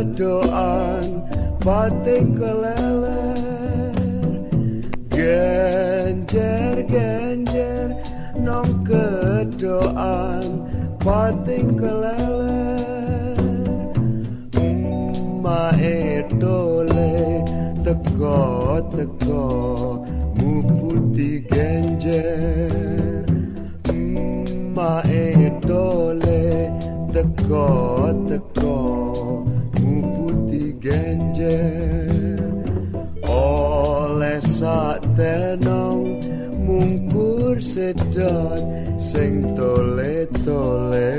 kedoan bating keleler. Genjer genjer nong kedoan bating keleler. Ma etole teko teko mu putih genjer. Ma etole teko teko genjer oleh sak tenong mungkur sedot sing tole tole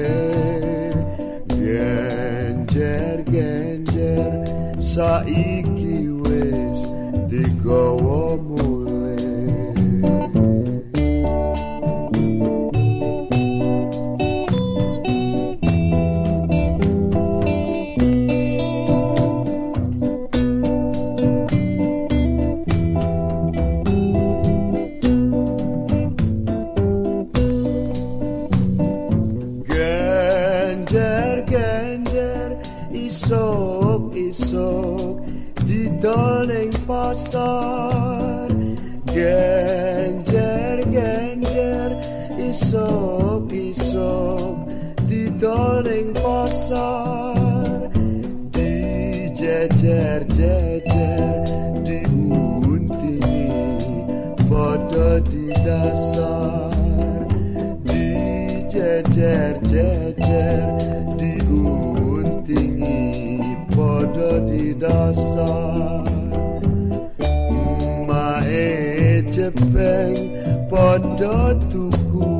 genjer genjer saiki wis digawa esok di doling pasar. Genjer genjer esok esok di doling pasar. Di jejer jejer di unti pada di dasar. Di jejer diuntingi dirty dasa mae cepeng podo tuku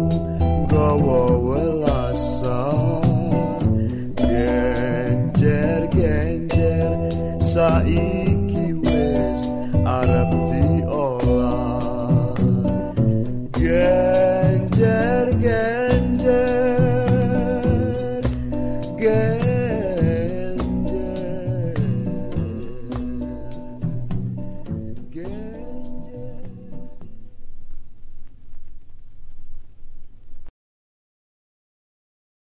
gawa welasa genjer genjer saiki